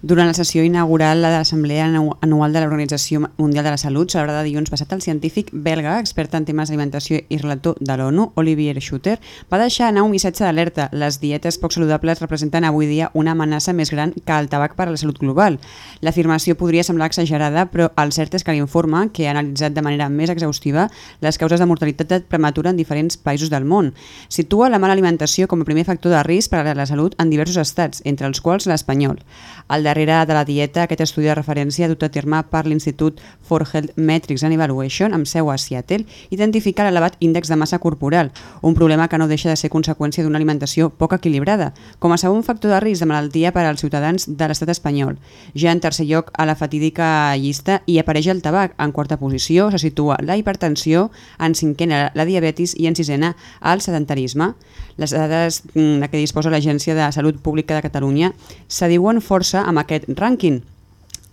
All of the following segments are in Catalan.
Durant la sessió inaugural de l'Assemblea Anual de l'Organització Mundial de la Salut, celebrada dilluns passat, el científic belga, expert en temes d'alimentació i relator de l'ONU, Olivier Schutter, va deixar anar un missatge d'alerta. Les dietes poc saludables representen avui dia una amenaça més gran que el tabac per a la salut global. L'afirmació podria semblar exagerada, però el cert és que l'informe, que ha analitzat de manera més exhaustiva les causes de mortalitat prematura en diferents països del món, situa la mala alimentació com a primer factor de risc per a la salut en diversos estats, entre els quals l'espanyol. Al darrere de la dieta, aquest estudi de referència dut a terme per l'Institut for Health Metrics and Evaluation, amb seu a Seattle, identifica l'elevat índex de massa corporal, un problema que no deixa de ser conseqüència d'una alimentació poc equilibrada, com a segon factor de risc de malaltia per als ciutadans de l'estat espanyol. Ja en tercer lloc a la fatídica llista hi apareix el tabac, en quarta posició se situa la hipertensió, en cinquena la diabetis i en sisena el sedentarisme. Les dades mm, de què disposa l'Agència de Salut Pública de Catalunya s'adiuen força amb aquest rànquing.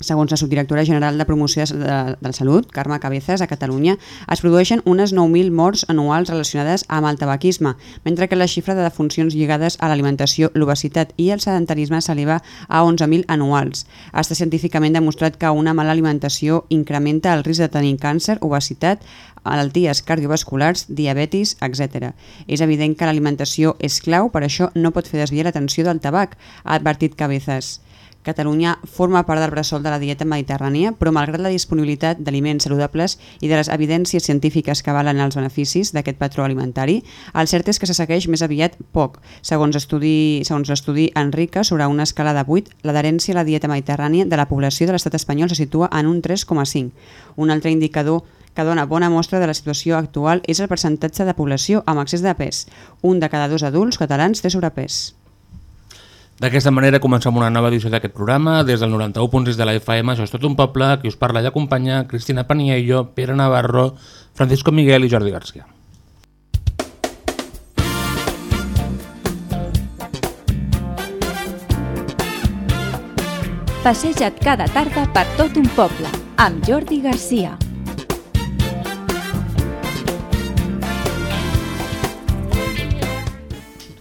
Segons la subdirectora general de promoció de, de la salut, Carme Cabezas, a Catalunya, es produeixen unes 9.000 morts anuals relacionades amb el tabaquisme, mentre que la xifra de defuncions lligades a l'alimentació, l'obesitat i el sedentarisme s'eleva a 11.000 anuals. Està científicament demostrat que una mala alimentació incrementa el risc de tenir càncer, obesitat, malalties cardiovasculars, diabetis, etc. És evident que l'alimentació és clau, per això no pot fer desviar l'atenció del tabac, ha advertit Cabezas. Catalunya forma part del bressol de la dieta mediterrània, però malgrat la disponibilitat d'aliments saludables i de les evidències científiques que valen els beneficis d'aquest patró alimentari, el cert és que se segueix més aviat poc. Segons l'estudi segons l'estudi Enrica, sobre una escala de 8, l'adherència a la dieta mediterrània de la població de l'estat espanyol se situa en un 3,5. Un altre indicador que dona bona mostra de la situació actual és el percentatge de població amb excés de pes. Un de cada dos adults catalans té sobrepès. D'aquesta manera comencem una nova edició d'aquest programa. Des del 91.6 de la FM, això és tot un poble, qui us parla i acompanya, Cristina Paniello, Pere Navarro, Francisco Miguel i Jordi Garcia. Passeja't cada tarda per tot un poble, amb Jordi Garcia.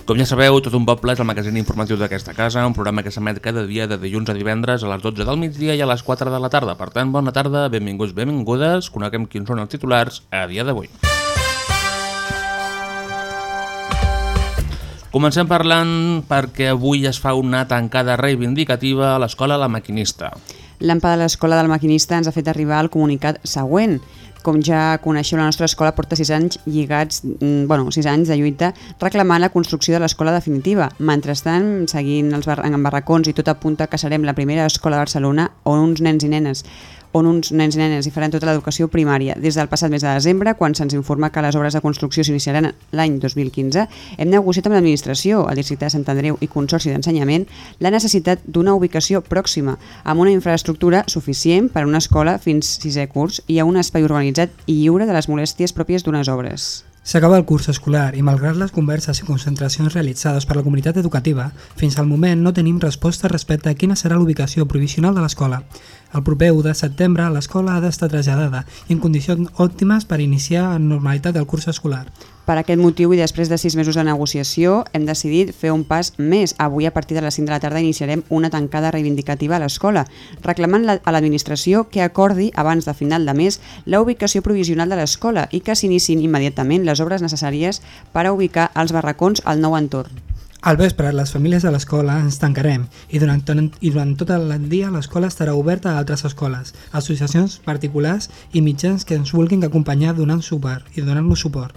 Com ja sabeu, Tot un poble és el magazín informatiu d'aquesta casa, un programa que s'emet cada dia de dilluns a divendres a les 12 del migdia i a les 4 de la tarda. Per tant, bona tarda, benvinguts, benvingudes, coneguem quins són els titulars a dia d'avui. Comencem parlant perquè avui es fa una tancada reivindicativa a l'escola La Maquinista. L'AMPA de l'Escola del Maquinista ens ha fet arribar el comunicat següent. Com ja coneixeu, la nostra escola porta 6 anys lligats, mm, bueno, 6 anys de lluita reclamant la construcció de l'escola definitiva. Mentrestant, seguint els bar en barracons i tot apunta que serem la primera escola de Barcelona on uns nens i nenes on uns nens i nenes hi faran tota l'educació primària. Des del passat mes de desembre, quan se'ns informa que les obres de construcció s'iniciaran l'any 2015, hem negociat amb l'administració, el districte de Sant Andreu i Consorci d'Ensenyament la necessitat d'una ubicació pròxima, amb una infraestructura suficient per a una escola fins sisè curs i a un espai urbanitzat i lliure de les molèsties pròpies d'unes obres. S'acaba el curs escolar i malgrat les converses i concentracions realitzades per la comunitat educativa, fins al moment no tenim resposta respecte a quina serà l'ubicació provisional de l'escola. El proper 1 de setembre l'escola ha d'estar traslladada i en condicions òptimes per iniciar en normalitat el curs escolar. Per aquest motiu i després de sis mesos de negociació hem decidit fer un pas més. Avui a partir de les 5 de la tarda iniciarem una tancada reivindicativa a l'escola, reclamant la, a l'administració que acordi abans de final de mes la ubicació provisional de l'escola i que s'iniciïn immediatament les obres necessàries per a ubicar els barracons al nou entorn. Al vespre, les famílies de l'escola ens tancarem i durant, i durant tot el dia l'escola estarà oberta a altres escoles, associacions particulars i mitjans que ens vulguin acompanyar donant suport i donant-nos suport.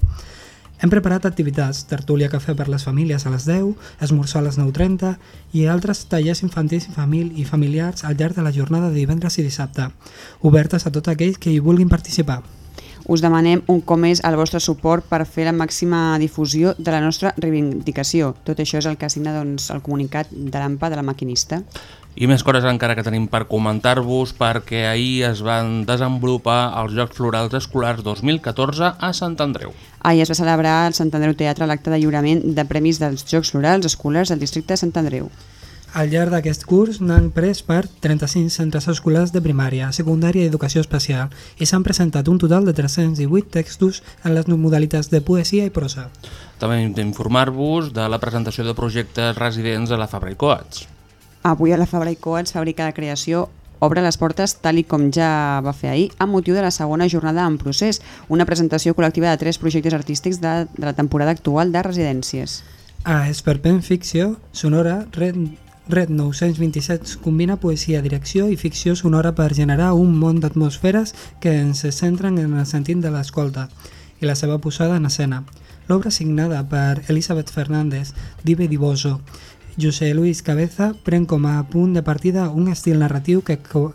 Hem preparat activitats, tertúlia cafè per les famílies a les 10, esmorzar a les 9.30 i altres tallers infantils i, famili i familiars al llarg de la jornada de divendres i dissabte, obertes a tots aquells que hi vulguin participar. Us demanem un com és el vostre suport per fer la màxima difusió de la nostra reivindicació. Tot això és el que assigna doncs, el comunicat de l'AMPA de la maquinista. I més coses encara que tenim per comentar-vos perquè ahir es van desenvolupar els Jocs Florals Escolars 2014 a Sant Andreu. Ahir es va celebrar al Sant Andreu Teatre l'acte de lliurament de premis dels Jocs Florals Escolars del districte de Sant Andreu. Al llarg d'aquest curs n'han pres part 35 centres escolars de primària, secundària i educació especial i s'han presentat un total de 318 textos en les modalitats de poesia i prosa. També hem d'informar-vos de la presentació de projectes residents a la Fabra i Coats. Avui a la Fabra i Coats, Fàbrica de Creació, obre les portes tal i com ja va fer ahir amb motiu de la segona jornada en procés, una presentació col·lectiva de tres projectes artístics de, de la temporada actual de residències. A Esperpen Ficció, Sonora, Red, Red 927 combina poesia, direcció i ficció sonora per generar un món d'atmosferes que ens centren en el sentit de l'escolta i la seva posada en escena. L'obra signada per Elisabet Fernández, Dive Diboso, José Luis Cabeza pren com a punt de partida un estil narratiu que co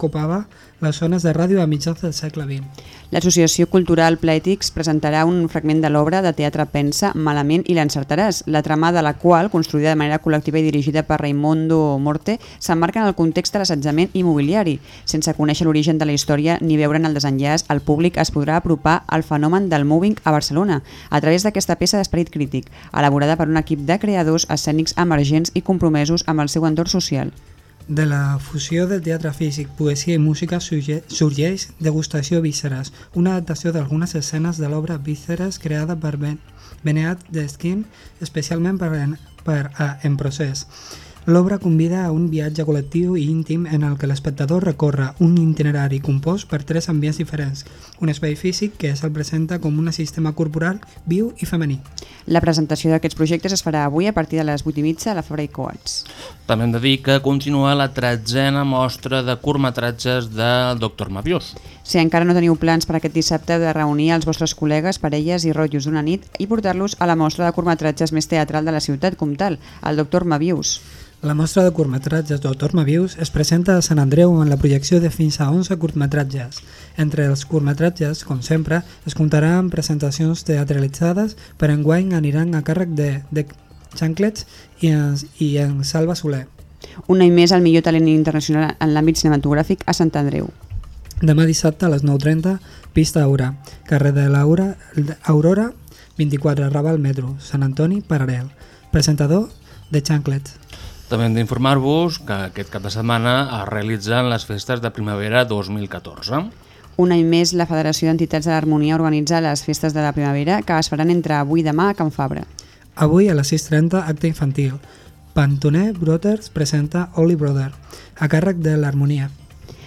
copava les zones de ràdio a mitjans del segle XX. L'Associació Cultural Plètics presentarà un fragment de l'obra de teatre Pensa, Malament i l'encertaràs, la trama de la qual, construïda de manera col·lectiva i dirigida per Raimundo Morte, s'emmarca en el context de l'assetjament immobiliari. Sense conèixer l'origen de la història ni veure'n el desenllaç, el públic es podrà apropar al fenomen del moving a Barcelona a través d'aquesta peça d'esperit crític, elaborada per un equip de creadors escènics emergents i compromesos amb el seu entorn social. De la fusió del teatre físic, poesia i música sorge- sorgeix Degustació Vísceres, una adaptació d'algunes escenes de l'obra Vísceres creada per ben Beneat d'Esquim, especialment per, en, per a En Procés. L'obra convida a un viatge col·lectiu i íntim en el que l'espectador recorre un itinerari compost per tres ambients diferents, un espai físic que se'l presenta com un sistema corporal viu i femení. La presentació d'aquests projectes es farà avui a partir de les 8 i mitja a la Fabra i Coats. També hem de dir que continua la tretzena mostra de curtmetratges del Dr. Maviós. Si encara no teniu plans per aquest dissabte de reunir els vostres col·legues, parelles i rotllos d'una nit i portar-los a la mostra de curtmetratges més teatral de la ciutat comtal, el Dr. Mavius. La mostra de curtmetratges Dr. Mavius es presenta a Sant Andreu en la projecció de fins a 11 curtmetratges. Entre els curtmetratges, com sempre, es comptarà amb presentacions teatralitzades, per enguany aniran a càrrec de, de Xanclets i en, i en Salva Soler. Un any més el millor talent internacional en l'àmbit cinematogràfic a Sant Andreu. Demà dissabte a les 9.30, pista Aura, carrer de l'Aura, Aurora, 24, Raval Metro, Sant Antoni, Paral·lel. Presentador de Xanclets. També hem d'informar-vos que aquest cap de setmana es realitzen les festes de primavera 2014. Un any més, la Federació d'Entitats de l'Harmonia organitza les festes de la primavera que es faran entre avui i demà a Can Fabra. Avui a les 6.30, acte infantil. Pantoner Brothers presenta Oli Brother, a càrrec de l'Harmonia.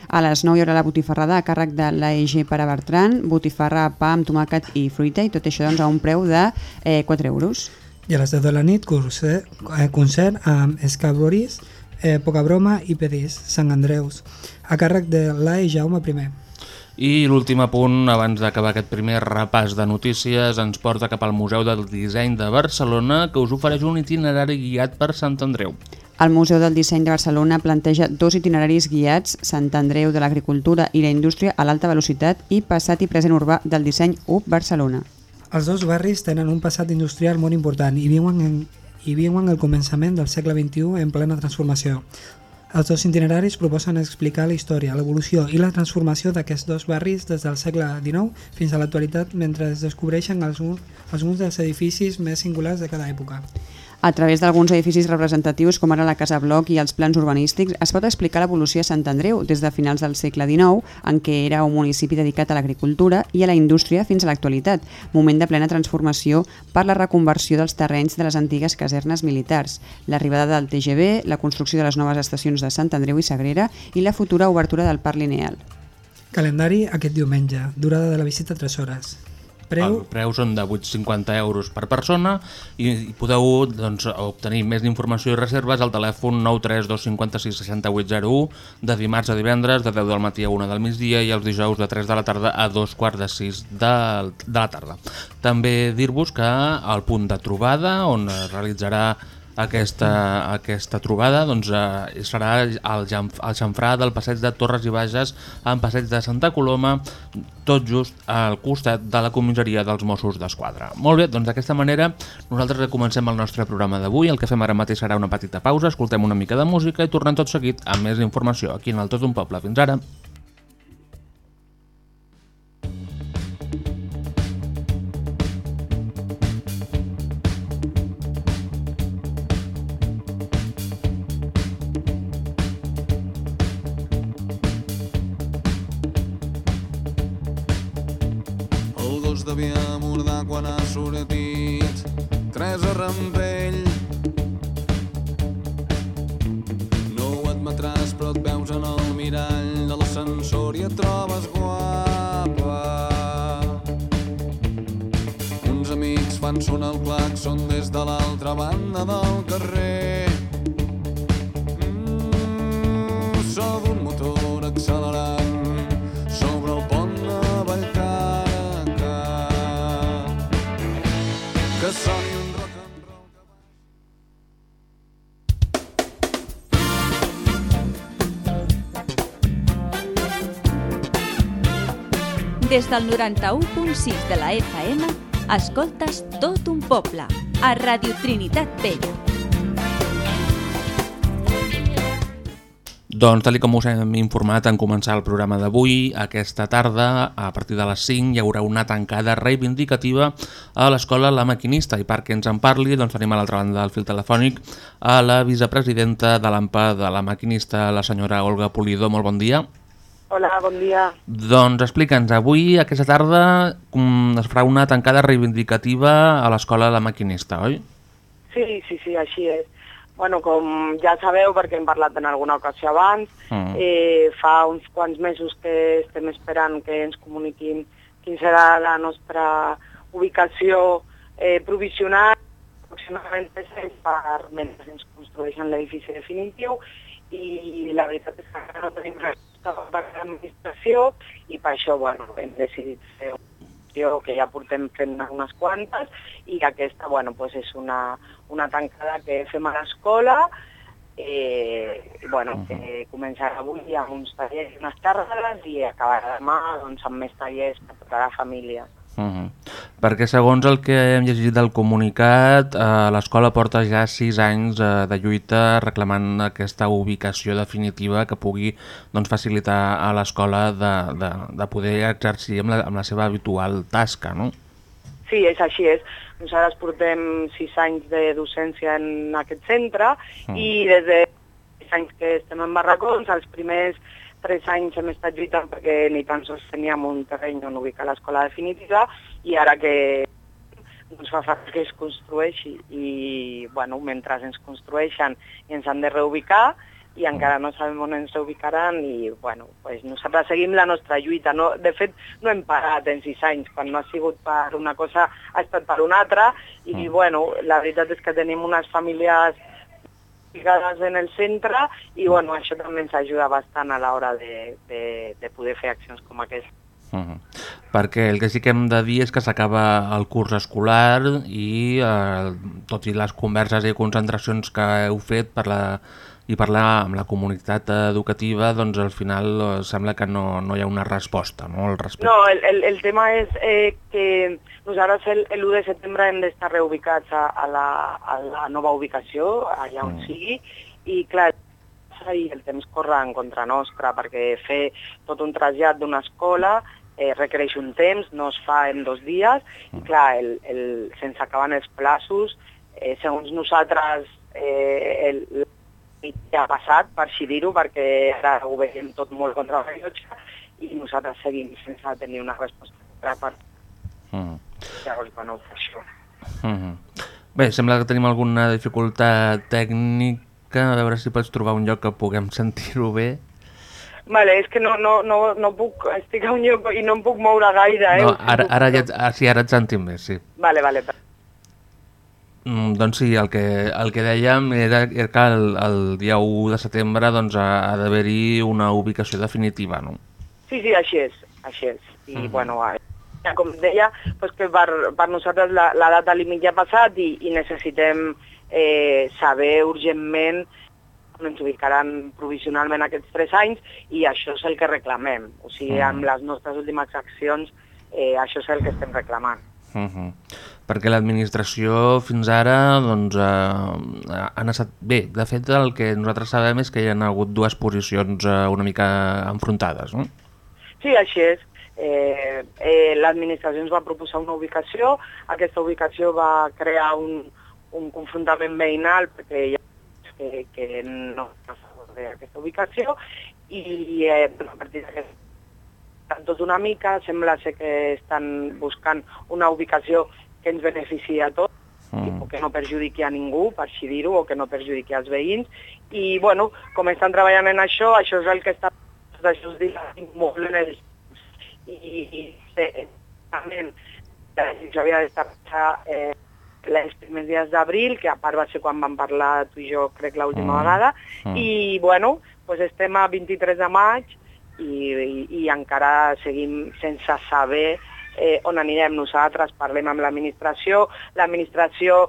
A les 9 hi haurà la botifarrada a càrrec de l'AEG per a Bertran, botifarra, pa amb tomàquet i fruita i tot això doncs, a un preu de eh, 4 euros. I a les 10 de la nit, concert, eh, concert amb Escabroris, eh, Poca Broma i Pedís, Sant Andreus, a càrrec de l'AE Jaume I. I l'últim apunt, abans d'acabar aquest primer repàs de notícies, ens porta cap al Museu del Disseny de Barcelona, que us ofereix un itinerari guiat per Sant Andreu. El Museu del Disseny de Barcelona planteja dos itineraris guiats, Sant Andreu de l'Agricultura i la Indústria a l'alta velocitat i passat i present urbà del disseny UP Barcelona. Els dos barris tenen un passat industrial molt important i viuen, en, i viuen el començament del segle XXI en plena transformació. Els dos itineraris proposen explicar la història, l'evolució i la transformació d'aquests dos barris des del segle XIX fins a l'actualitat mentre es descobreixen alguns dels edificis més singulars de cada època. A través d'alguns edificis representatius com ara la Casa Bloc i els plans urbanístics es pot explicar l'evolució a Sant Andreu des de finals del segle XIX, en què era un municipi dedicat a l'agricultura i a la indústria fins a l'actualitat, moment de plena transformació per la reconversió dels terrenys de les antigues casernes militars, l'arribada del TGV, la construcció de les noves estacions de Sant Andreu i Sagrera i la futura obertura del Parc Lineal. Calendari aquest diumenge, durada de la visita 3 hores. Preu El preu són de 8,50 euros per persona i, i podeu doncs, obtenir més informació i reserves al telèfon 932566801 de dimarts a divendres de 10 del matí a 1 del migdia i els dijous de 3 de la tarda a 2 quarts de 6 de, de la tarda. També dir-vos que el punt de trobada on es realitzarà aquesta, aquesta trobada doncs, eh, serà Jan- el xamfrà del passeig de Torres i Bages en passeig de Santa Coloma, tot just al costat de la comissaria dels Mossos d'Esquadra. Molt bé, doncs d'aquesta manera nosaltres comencem el nostre programa d'avui. El que fem ara mateix serà una petita pausa, escoltem una mica de música i tornem tot seguit amb més informació aquí en el Tot un Poble. Fins ara. Devia mordar quan ha sortit tres a rampell. No ho admetràs, però et veus en el mirall de l'ascensor i et trobes guapa. Uns amics fan sonar el claxon des de l'altra banda del carrer. Mm, so Des del 91.6 de la FM, escoltes tot un poble, a Radio Trinitat Vella. Doncs, tal com us hem informat en començar el programa d'avui, aquesta tarda, a partir de les 5, hi haurà una tancada reivindicativa a l'escola La Maquinista i perquè ens en parli, doncs tenim a l'altra banda del fil telefònic a la vicepresidenta de l'AMPA de La Maquinista, la senyora Olga Pulido. Molt bon dia. Hola, bon dia. Doncs explica'ns, avui, aquesta tarda, es farà una tancada reivindicativa a l'escola La Maquinista, oi? Sí, sí, sí, així és. Bueno, com ja sabeu, perquè hem parlat en alguna ocasió abans, Mm. eh, fa uns quants mesos que estem esperant que ens comuniquin quin serà la nostra ubicació eh, provisional, aproximadament tres anys per mentre ens construeixen l'edifici definitiu, i la veritat és que no tenim part de l'administració i per això bueno, hem decidit fer acció que ja portem fent unes quantes i aquesta bueno, pues és una, una tancada que fem a l'escola eh, bueno, que començarà avui amb uns tallers i unes tardes i acabarà demà doncs, amb més tallers per tota la família. Uh -huh. Perquè segons el que hem llegit del comunicat, eh, l'escola porta ja sis anys eh, de lluita reclamant aquesta ubicació definitiva que pugui doncs, facilitar a l'escola de, de, de poder exercir amb la, amb la seva habitual tasca, no? Sí, és així, és. Nosaltres portem sis anys de docència en aquest centre Mm. i des de sis anys que estem en barracons, els primers tres anys hem estat lluitant perquè ni tan sols teníem un terreny on ubicar l'escola definitiva i ara que doncs fa falta que es construeixi i bueno, mentre ens construeixen ens han de reubicar i encara no sabem on ens reubicaran i bueno, pues nosaltres seguim la nostra lluita. No, de fet, no hem parat en sis anys, quan no ha sigut per una cosa ha estat per una altra i bueno, la veritat és que tenim unes famílies ficades en el centre i bueno, això també ens ajuda bastant a l'hora de, de, de poder fer accions com aquesta. Uh -huh. Perquè el que sí que hem de dir és que s'acaba el curs escolar i eh, tot i les converses i concentracions que heu fet per la, i parlar amb la comunitat educativa, doncs al final eh, sembla que no, no hi ha una resposta no, al respecte. No, el, el, el tema és eh, que nosaltres el, el 1 de setembre hem d'estar reubicats a, a, la, a la nova ubicació, allà on Mm. sigui, i clar, i el temps corre en contra nostra, perquè fer tot un trasllat d'una escola eh, requereix un temps, no es fa en dos dies, i clar, el, el, sense acabar els plaços, eh, segons nosaltres, eh, el, ja ha passat, per així dir-ho, perquè ara ho veiem tot molt contra el rellotge, i nosaltres seguim sense tenir una resposta per -huh. llavors, bueno, per això. Uh -huh. Bé, sembla que tenim alguna dificultat tècnica, a veure si pots trobar un lloc que puguem sentir-ho bé. Vale, és que no, no, no, no puc, estic a un lloc i no em puc moure gaire, eh? No, Ho ara, ara, ja, ah, sí, ara et sentim bé, sí. Vale, vale, per- Mm, doncs sí, el que, el que dèiem era, era que el, el dia 1 de setembre doncs, ha, ha d'haver-hi una ubicació definitiva, no? Sí, sí, així és, així és. I, Mhm. bueno, eh, com deia, pues que per, per nosaltres la, la data límit ja ha passat i, i necessitem eh, saber urgentment on ens ubicaran provisionalment aquests tres anys i això és el que reclamem. O sigui, Mm. amb les nostres últimes accions, eh, això és el que estem reclamant. Uh -huh. Perquè l'administració fins ara doncs, eh, han estat... Bé, de fet el que nosaltres sabem és que hi ha hagut dues posicions eh, una mica enfrontades, no? Sí, així és. Eh, eh, L'administració ens va proposar una ubicació, aquesta ubicació va crear un, un confrontament veïnal perquè hi ha que, que no estan a favor d'aquesta ubicació i eh, a partir d'aquest tot una mica, sembla ser que estan buscant una ubicació que ens benefici a tots, Mm. o que no perjudiqui a ningú, per així dir-ho, o que no perjudiqui als veïns. I, bueno, com estan treballant en això, això és el que està es dilatin molt en els... I, també, jo havia d'estar eh, els primers dies d'abril, que a part va ser quan vam parlar tu i jo, crec, l'última Mm. vegada, Mm. i, bueno, pues estem a 23 de maig i, i, encara seguim sense saber eh, on anirem. Nosaltres, parlem amb l'administració, l'administració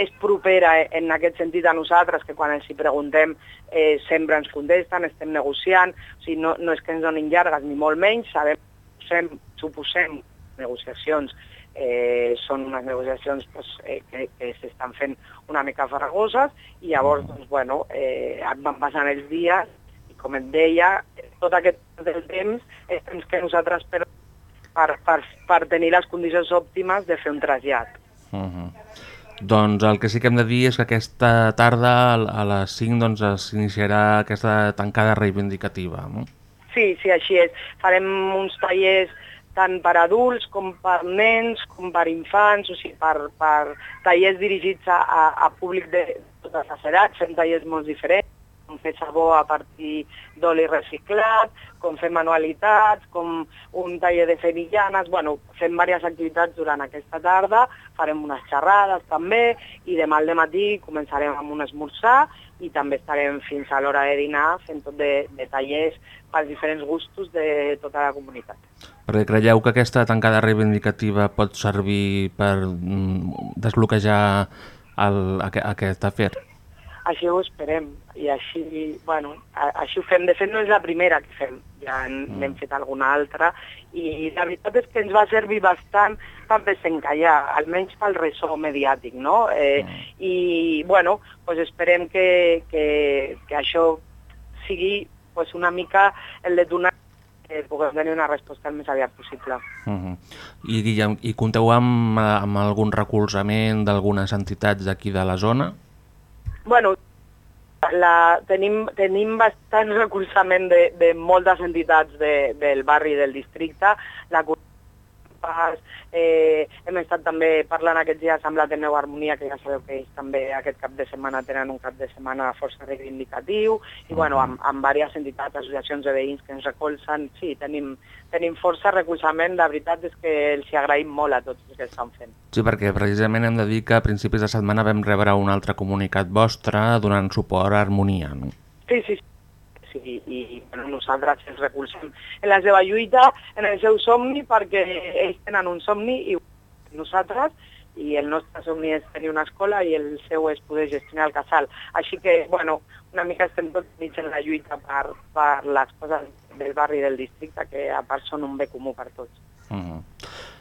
és propera eh, en aquest sentit a nosaltres, que quan els hi preguntem eh, sempre ens contesten, estem negociant, o sigui, no, no és que ens donin llargues ni molt menys, sabem, suposem, suposem negociacions eh, són unes negociacions pues, eh, que, que s'estan fent una mica farragoses i llavors, doncs, bueno, eh, van passant els dies com et deia, tot aquest del temps és temps que nosaltres per, per, per, per tenir les condicions òptimes de fer un trasllat. Uh -huh. Doncs el que sí que hem de dir és que aquesta tarda a les 5 doncs, s'iniciarà aquesta tancada reivindicativa. No? Sí, sí, així és. Farem uns tallers tant per adults com per nens, com per infants, o sigui, per, per tallers dirigits a, a, a públic de totes les edats, fem tallers molt diferents, com fer sabó a partir d'oli reciclat, com fer manualitats, com un taller de ferillanes, bueno, fem diverses activitats durant aquesta tarda, farem unes xerrades també, i demà al matí començarem amb un esmorzar i també estarem fins a l'hora de dinar fent tot de, de tallers pels diferents gustos de tota la comunitat. Perquè creieu que aquesta tancada reivindicativa pot servir per mm, desbloquejar el, aqu aquest afer? Així ho esperem i així, bueno, així ho fem. De fet, no és la primera que fem, ja n'hem fet alguna altra i la veritat és que ens va servir bastant per desencallar, almenys pel ressò mediàtic, no? Eh, I, bueno, pues esperem que, que, que això sigui pues, una mica el de donar que puguem tenir una resposta el més aviat possible. Uh -huh. I, Guillem, I compteu amb, amb algun recolzament d'algunes entitats d'aquí de la zona? Bueno, la, tenim, tenim bastant recolzament de, de moltes entitats de, del barri del districte. La Pas, eh, hem estat també parlant aquests dies amb l'Ateneu Harmonia, que ja sabeu que ells també aquest cap de setmana tenen un cap de setmana força reivindicatiu, i bueno, amb, amb diverses entitats, associacions de veïns que ens recolzen, sí, tenim, tenim força recolzament, la veritat és que els agraïm molt a tots els que estan fent. Sí, perquè precisament hem de dir que a principis de setmana vam rebre un altre comunicat vostre donant suport a Harmonia. No? Sí, sí, sí. Sí, i bueno, nosaltres els recolzem en la seva lluita, en el seu somni, perquè ells tenen un somni i nosaltres, i el nostre somni és tenir una escola i el seu és poder gestionar el casal. Així que, bueno, una mica estem tots mig en la lluita per, per les coses del barri i del districte, que a part són un bé comú per tots. Uh -huh.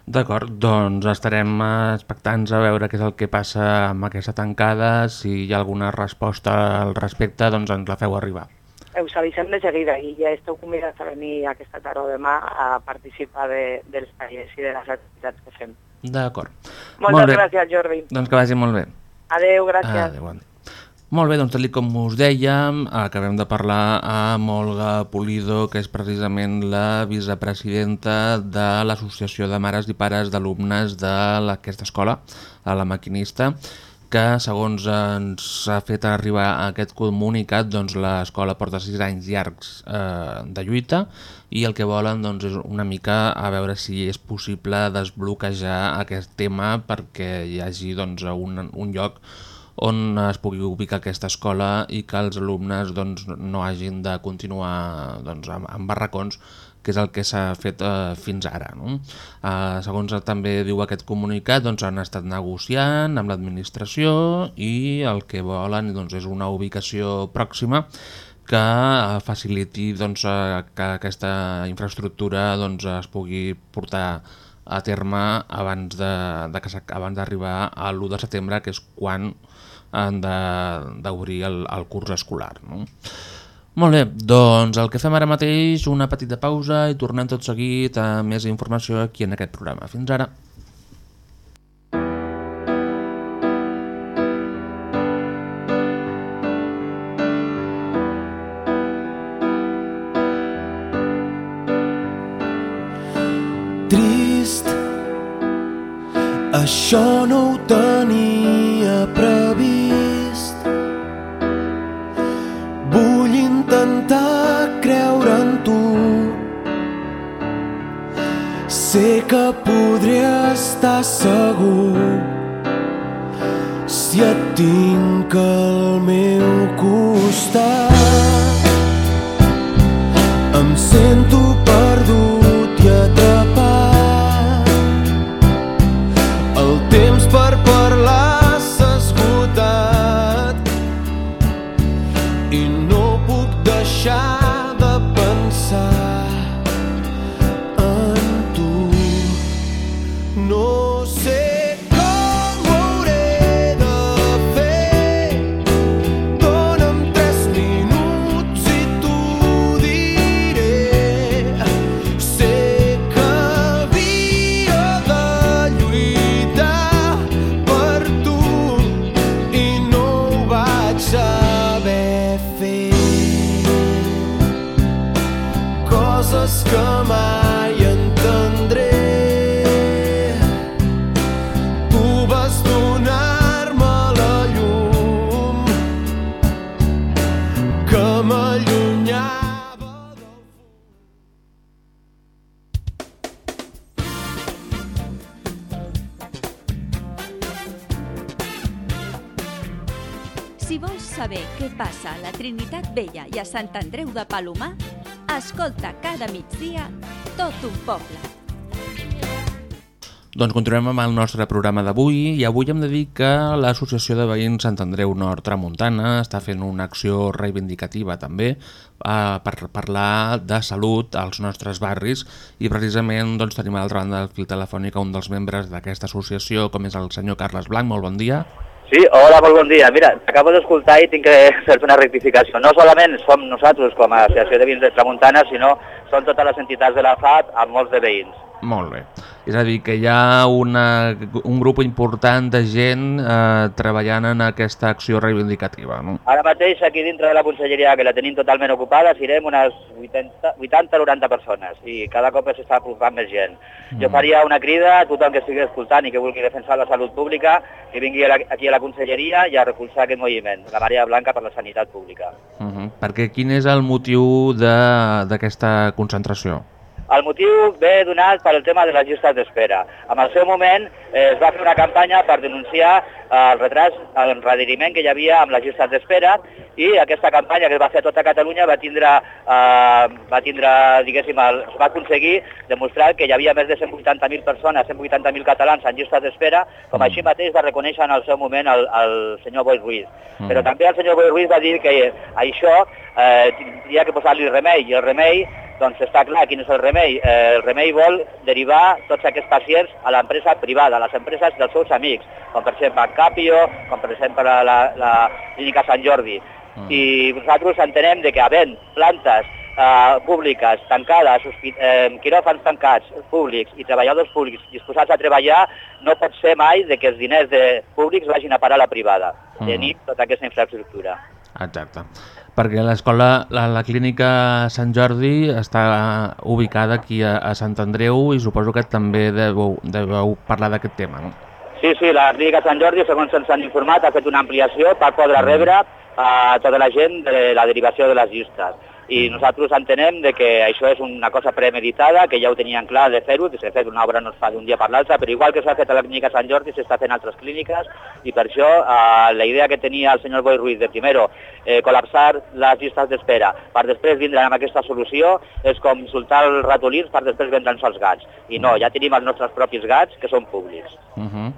D'acord, doncs estarem expectants a veure què és el que passa amb aquesta tancada, si hi ha alguna resposta al respecte, doncs ens la feu arribar. Us avisem de seguida i ja esteu convidats a venir aquesta tarda o demà a participar de, dels tallers i de les activitats que fem. D'acord. Moltes Molt bé. gràcies, Jordi. Doncs que vagi molt bé. Adeu, gràcies. Adéu, bon dia. Molt bé, doncs tal com us dèiem, acabem de parlar amb Olga Pulido, que és precisament la vicepresidenta de l'Associació de Mares i Pares d'Alumnes d'aquesta escola, a la Maquinista, que segons ens ha fet arribar aquest comunicat, doncs l'escola porta sis anys llargs eh, de lluita i el que volen doncs, és una mica a veure si és possible desbloquejar aquest tema perquè hi hagi doncs, un, un lloc on es pugui ubicar aquesta escola i que els alumnes doncs, no hagin de continuar doncs, amb, amb barracons que és el que s'ha fet eh, fins ara. No? Eh, segons també diu aquest comunicat, doncs, han estat negociant amb l'administració i el que volen doncs, és una ubicació pròxima que eh, faciliti doncs, eh, que aquesta infraestructura doncs, es pugui portar a terme abans de, de que abans d'arribar a l'1 de setembre, que és quan han d'obrir el, el curs escolar. No? Molt bé, doncs el que fem ara mateix, una petita pausa i tornem tot seguit a més informació aquí en aquest programa. Fins ara. Trist, això no ho tenia previst. Intentar creure en tu. Sé que podré estar segur si et tinc al meu costat. A Sant Andreu de Palomar, escolta cada migdia tot un poble. Doncs continuem amb el nostre programa d'avui i avui hem de dir que l'Associació de Veïns Sant Andreu Nord Tramuntana està fent una acció reivindicativa també eh, per parlar de salut als nostres barris i precisament doncs, tenim a l'altra banda del fil telefònic un dels membres d'aquesta associació com és el senyor Carles Blanc, molt bon dia. Sí, hola, molt bon dia. Mira, acabo d'escoltar i tinc que fer una rectificació. No solament som nosaltres com a Associació de Vins de Tramuntana, sinó són totes les entitats de la FAT amb molts de veïns. Molt bé. És a dir, que hi ha una, un grup important de gent eh, treballant en aquesta acció reivindicativa. No? Ara mateix aquí dintre de la conselleria, que la tenim totalment ocupada, serem unes 80-90 persones i cada cop s'està apropant més gent. Jo faria una crida a tothom que estigui escoltant i que vulgui defensar la salut pública que vingui a la, aquí a la conselleria i a recolzar aquest moviment, la Marea Blanca per la Sanitat Pública. Uh -huh. Perquè quin és el motiu de- d'aquesta concentració? El motiu ve donat per el tema de les llistes d'espera. En el seu moment eh, es va fer una campanya per denunciar eh, el retras, el enrediriment que hi havia amb les llistes d'espera i aquesta campanya que es va fer a tota Catalunya va tindre, eh, va tindre diguéssim, el, va aconseguir demostrar que hi havia més de 180.000 persones, 180.000 catalans en llistes d'espera, com així mateix va reconèixer en el seu moment el, el senyor Boi Ruiz. Però també el senyor Boi Ruiz va dir que això eh, tindria que posar-li remei, i el remei doncs està clar quin és el remei. Eh, el remei vol derivar tots aquests pacients a l'empresa privada, a les empreses dels seus amics, com per exemple Capio, com per exemple la, la, la Clínica Sant Jordi. I nosaltres entenem de que havent plantes eh, públiques tancades, eh, quiròfans tancats públics i treballadors públics disposats a treballar, no pot ser mai de que els diners de públics vagin a parar a la privada. Tenir tota aquesta infraestructura. Exacte. Perquè l'escola, la, la clínica Sant Jordi està ubicada aquí a, a Sant Andreu i suposo que també deveu, deveu parlar d'aquest tema, no? Sí, sí, la Clínica Sant Jordi, segons ens han informat, ha fet una ampliació per poder rebre a tota la gent de la derivació de les llistes. I nosaltres entenem de que això és una cosa premeditada, que ja ho tenien clar de fer-ho, de fet una obra no es fa d'un dia per l'altre, però igual que s'ha fet a la clínica Sant Jordi s'està fent a altres clíniques i per això eh, la idea que tenia el senyor Boi Ruiz de primero eh, col·lapsar les llistes d'espera per després vindre amb aquesta solució és com soltar els ratolins per després vendre'ns els gats. I no, ja tenim els nostres propis gats que són públics. Uh -huh.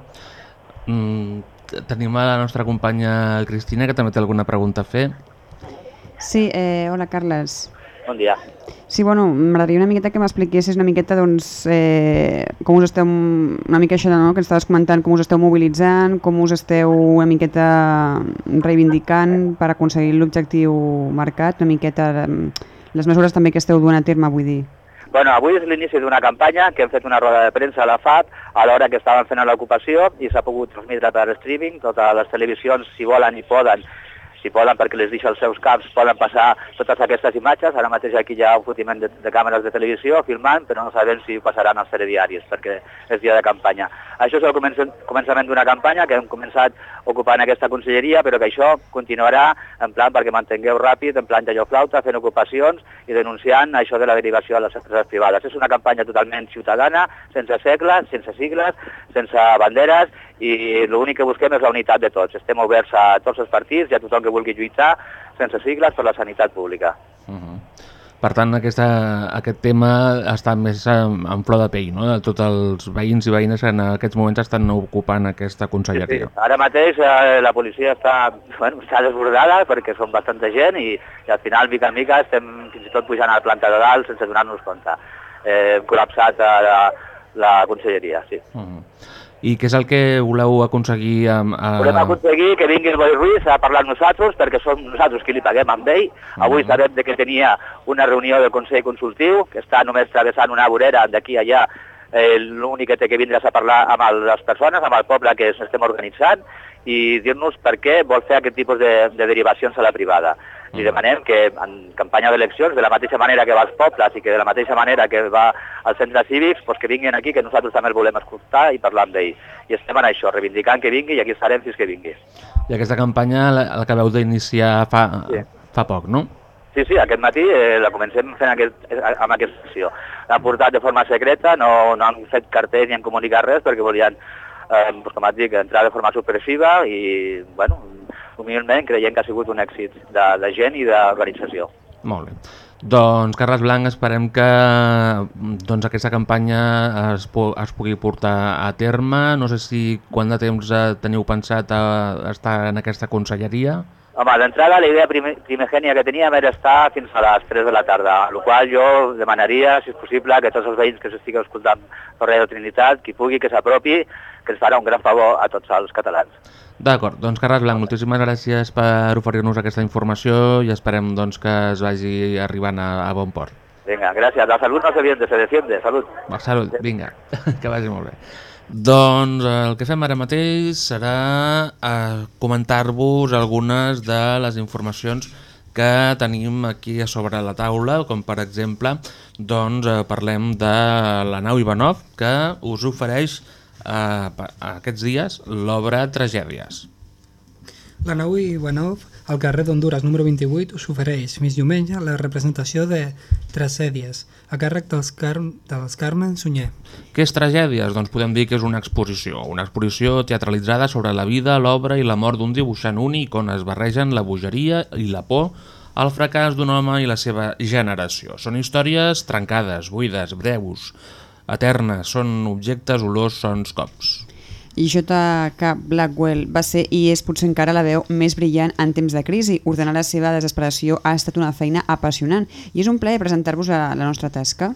mm, tenim a la nostra companya Cristina, que també té alguna pregunta a fer. Sí, eh, hola Carles. Bon dia. Sí, bueno, m'agradaria una miqueta que m'expliquessis una miqueta doncs, eh, com us esteu, una mica això no? que ens estaves comentant, com us esteu mobilitzant, com us esteu una miqueta reivindicant per aconseguir l'objectiu marcat, una miqueta eh, les mesures també que esteu duent a terme, vull dir. Bueno, avui és l'inici d'una campanya que hem fet una roda de premsa a la FAP a l'hora que estaven fent l'ocupació i s'ha pogut transmetre per streaming. Totes les televisions, si volen i poden, si poden perquè les deixa els seus caps, poden passar totes aquestes imatges. Ara mateix aquí hi ha un fotiment de, de càmeres de televisió filmant, però no sabem si passaran als telediaris perquè és dia de campanya. Això és el comença- començament d'una campanya que hem començat ocupant aquesta conselleria, però que això continuarà en plan perquè mantingueu ràpid, en plan d'allò flauta, fent ocupacions i denunciant això de la derivació a les empreses privades. És una campanya totalment ciutadana, sense segles, sense sigles, sense banderes i l'únic que busquem és la unitat de tots. Estem oberts a tots els partits i a tothom que vulgui lluitar sense sigles per la sanitat pública. Uh -huh. Per tant, aquesta, aquest tema està més en, en flor de pell, no? Tots els veïns i veïnes en aquests moments estan ocupant aquesta conselleria. Ara mateix eh, la policia està, bueno, està desbordada perquè són bastanta gent i, i al final, mica en mica, estem fins i tot pujant a la planta de dalt sense donar-nos compte. Eh, hem col·lapsat a la, la conselleria, sí. Uh -huh. I què és el que voleu aconseguir amb... A... Volem aconseguir que vingui el Boi Ruiz a parlar amb nosaltres, perquè som nosaltres qui li paguem amb ell. Avui sabem de que tenia una reunió del Consell Consultiu, que està només travessant una vorera d'aquí a allà, eh, l'únic que té que vindre és a parlar amb les persones, amb el poble que estem organitzant, i dir-nos per què vol fer aquest tipus de, de derivacions a la privada. Li demanem que en campanya d'eleccions, de la mateixa manera que va als pobles i que de la mateixa manera que va als centres cívics, pues que vinguin aquí, que nosaltres també el volem escoltar i parlar amb ell. I estem en això, reivindicant que vingui i aquí estarem fins que vingui. I aquesta campanya la- l'acabeu d'iniciar fa, Sí. fa poc, no? Sí, sí, aquest matí eh, la comencem fent aquest, eh, amb aquesta acció. L'han portat de forma secreta, no, no han fet cartells ni han comunicat res perquè volien, eh, doncs, com et dic, entrar de forma supersiva i, bueno, humilment creiem que ha sigut un èxit de, de gent i d'organització. Molt bé. Doncs, Carles Blanc, esperem que doncs, aquesta campanya es, pu es pugui portar a terme. No sé si quant de temps eh, teniu pensat a estar en aquesta conselleria. Home, d'entrada la idea prime, primigènia que teníem era estar fins a les 3 de la tarda, el qual jo demanaria, si és possible, que tots els veïns que s'estigueu escoltant per Radio Trinitat, qui pugui que s'apropi, que ens farà un gran favor a tots els catalans. D'acord, doncs Carles Blanc, moltíssimes gràcies per oferir-nos aquesta informació i esperem doncs, que es vagi arribant a, a bon port. Vinga, gràcies. La salut no se viene, se defiende. Salut. Salut, vinga, que vagi molt bé. Doncs eh, el que fem ara mateix serà eh, comentar-vos algunes de les informacions que tenim aquí a sobre la taula, com per exemple, doncs eh, parlem de la nau Ivanov, que us ofereix eh, aquests dies l'obra Tragèdies. La nau Ivanov, al carrer d'Honduras número 28, us ofereix fins diumenge la representació de Tragèdies, a càrrec dels, Car dels Carmen Sunyer. Què és Tragèdies? Doncs podem dir que és una exposició, una exposició teatralitzada sobre la vida, l'obra i la mort d'un dibuixant únic on es barregen la bogeria i la por al fracàs d'un home i la seva generació. Són històries trencades, buides, breus, eternes, són objectes, olors, sons, cops. I J.K. Blackwell va ser i és potser encara la veu més brillant en temps de crisi. Ordenar la seva desesperació ha estat una feina apassionant i és un plaer presentar-vos a la nostra tasca.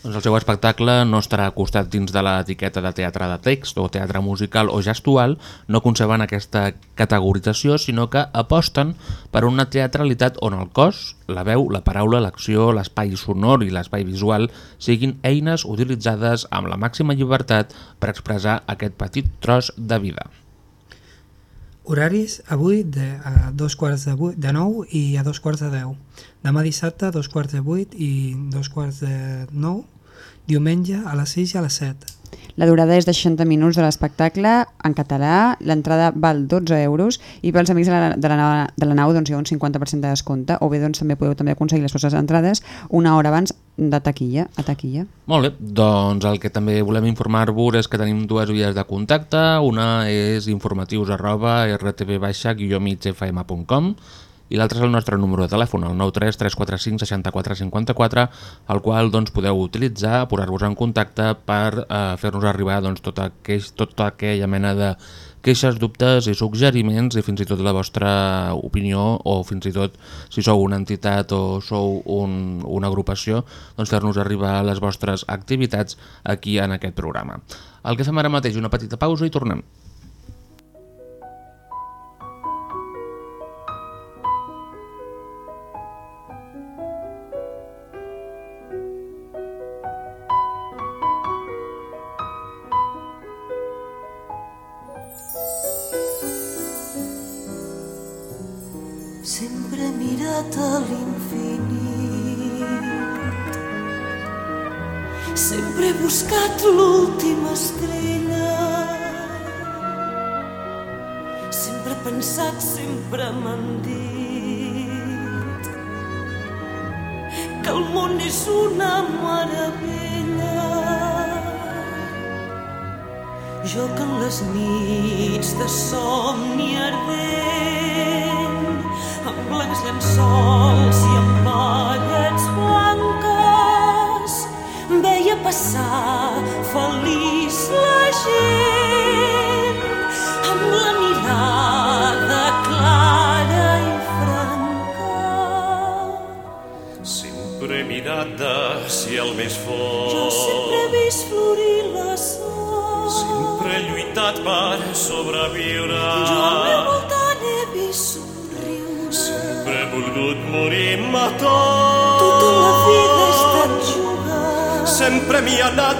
Doncs el seu espectacle no estarà acostat dins de l'etiqueta de teatre de text o teatre musical o gestual, no conceben aquesta categorització, sinó que aposten per una teatralitat on el cos, la veu, la paraula, l'acció, l'espai sonor i l'espai visual siguin eines utilitzades amb la màxima llibertat per expressar aquest petit tros de vida. Horaris avui de a dos quarts de, vuit, de nou i a dos quarts de deu. Demà dissabte a dos quarts de vuit i dos quarts de nou. Diumenge a les 6 i a les 7. La durada és de 60 minuts de l'espectacle en català, l'entrada val 12 euros i pels amics de la, de la, nau- de la nau doncs, hi ha un 50% de descompte o bé doncs, també podeu també aconseguir les vostres entrades una hora abans de taquilla, a taquilla. Molt bé, doncs el que també volem informar-vos és que tenim dues vies de contacte. Una és informatius arroba rtv-migfm.com i l'altre és el nostre número de telèfon, el 93 345 64 54, el qual doncs, podeu utilitzar, posar-vos en contacte per eh, fer-nos arribar doncs, tota, aquell, tota aquella mena de queixes, dubtes i suggeriments i fins i tot la vostra opinió o fins i tot si sou una entitat o sou un, una agrupació, doncs fer-nos arribar les vostres activitats aquí en aquest programa. El que fem ara mateix, una petita pausa i tornem. He mirat a l'infinit. Sempre he buscat l'última estrella. Sempre he pensat, sempre m'han dit que el món és una meravella. Jo que en les nits de somni ardent blessed soul, siempre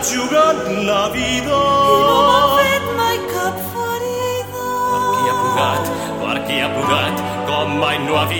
anat jugant la vida. I no m'ha fet mai cap ferida. Qui ha plorat, per qui ha plorat, com mai no havia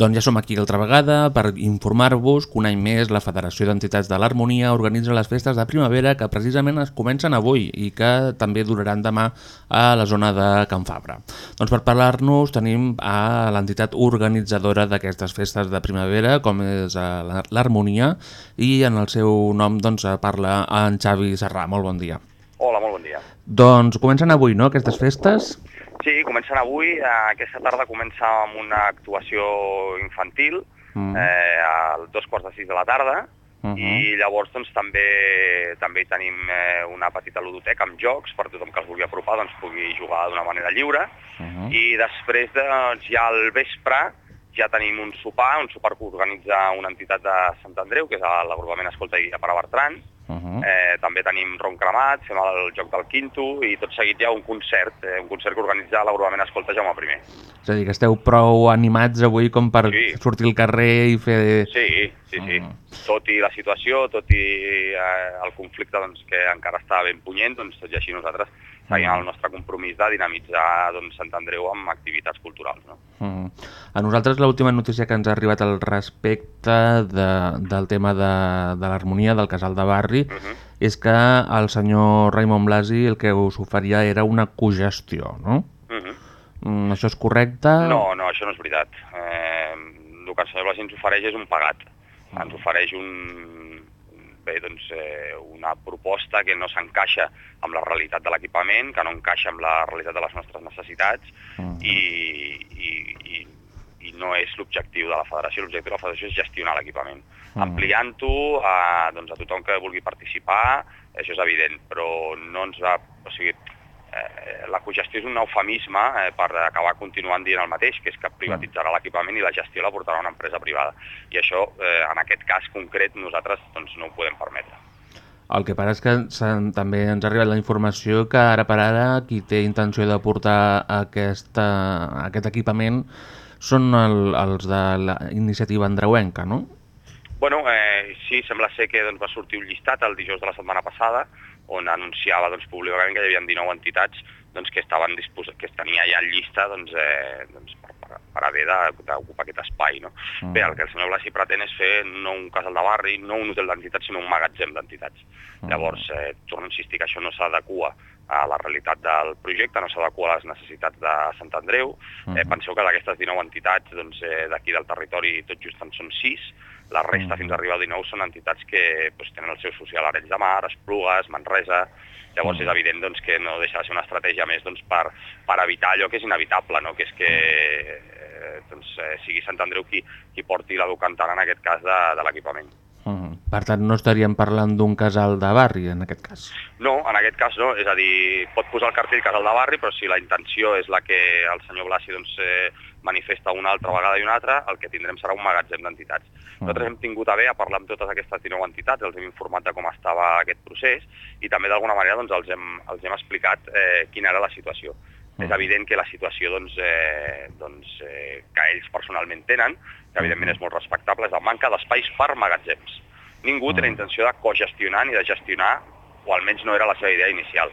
Doncs ja som aquí altra vegada per informar-vos que un any més la Federació d'Entitats de l'Harmonia organitza les festes de primavera que precisament es comencen avui i que també duraran demà a la zona de Can Fabra. Doncs per parlar-nos tenim a l'entitat organitzadora d'aquestes festes de primavera com és eh, la- l'Harmonia i en el seu nom doncs, parla en Xavi Serrà. Molt bon dia. Hola, molt bon dia. Doncs comencen avui, no?, aquestes festes? Sí, comencen avui. Eh, aquesta tarda comença amb una actuació infantil Mm. eh, a dos quarts de sis de la tarda Uh -huh. i llavors doncs, també també tenim eh, una petita ludoteca amb jocs per tothom que es vulgui apropar doncs, pugui jugar d'una manera lliure Uh -huh. i després doncs, ja al vespre ja tenim un sopar, un sopar que organitza una entitat de Sant Andreu, que és l'agrupament Escolta i Guia per a Bertran, Uh -huh. Eh, també tenim ron cremat, fem el joc del quinto i tot seguit hi ha un concert, eh, un concert que organitza l'agrupament Escolta Jaume I. És a dir, que esteu prou animats avui com per sí. sortir al carrer i fer... Sí, sí, sí. Tot i la situació, tot i eh, el conflicte doncs, que encara està ben punyent, doncs tot i així nosaltres seguim el nostre compromís de dinamitzar doncs, Sant Andreu amb activitats culturals. No? Mm. A nosaltres l'última notícia que ens ha arribat al respecte de, del tema de, de l'harmonia del casal de barri és que el senyor Raimon Blasi el que us oferia era una cogestió, no? Mhm. Mm, això és correcte? No, no, això no és veritat. Eh, el que el senyor Blasi ens ofereix és un pagat. Ens ofereix un... bé, doncs, eh, una proposta que no s'encaixa amb la realitat de l'equipament, que no encaixa amb la realitat de les nostres necessitats Mm. i, i, i, i no és l'objectiu de la federació. L'objectiu de la federació és gestionar l'equipament. Mm. Ampliant-ho a, doncs, a tothom que vulgui participar, això és evident, però no ens va... O sigui, eh, la cogestió és un eufemisme eh, per acabar continuant dient el mateix, que és que privatitzarà l'equipament i la gestió la portarà una empresa privada. I això, eh, en aquest cas concret, nosaltres doncs, no ho podem permetre. El que passa és que també ens ha arribat la informació que ara per ara qui té intenció de portar aquesta, aquest equipament són el, els de la iniciativa andreuenca, no? Bueno, eh, sí, sembla ser que doncs, va sortir un llistat el dijous de la setmana passada on anunciava doncs, públicament que hi havia 19 entitats doncs, que estaven disposades, que es tenia ja en llista doncs, eh, doncs, per, per, per haver d'ocupar aquest espai. No? Mm. Bé, el que el senyor Blasi pretén és fer no un casal de barri, no un hotel d'entitats, sinó un magatzem d'entitats. Llavors, eh, torno a insistir que això no s'adequa a la realitat del projecte, no s'adequa a les necessitats de Sant Andreu. Eh, penseu que d'aquestes 19 entitats doncs, eh, d'aquí del territori tot just en són 6, la resta fins a arribar a 19 són entitats que doncs, tenen el seu social a Arenys de Mar, Esplugues, Manresa... Llavors és evident doncs, que no deixa de ser una estratègia més doncs, per, per evitar allò que és inevitable, no? que és que eh, doncs, eh, sigui Sant Andreu qui, qui porti la docantana en aquest cas de, de l'equipament. Per tant, no estaríem parlant d'un casal de barri, en aquest cas. No, en aquest cas no, és a dir, pot posar el cartell casal de barri, però si la intenció és la que el senyor Blasi doncs, eh, manifesta una altra vegada i una altra, el que tindrem serà un magatzem d'entitats. Nosaltres hem tingut a bé a parlar amb totes aquestes 19 entitats, els hem informat de com estava aquest procés i també d'alguna manera doncs, els, hem, els hem explicat eh, quina era la situació. És evident que la situació doncs, eh, doncs, eh, que ells personalment tenen, que evidentment és molt respectable, és la manca d'espais per magatzems. Ningú té la intenció de cogestionar ni de gestionar, o almenys no era la seva idea inicial.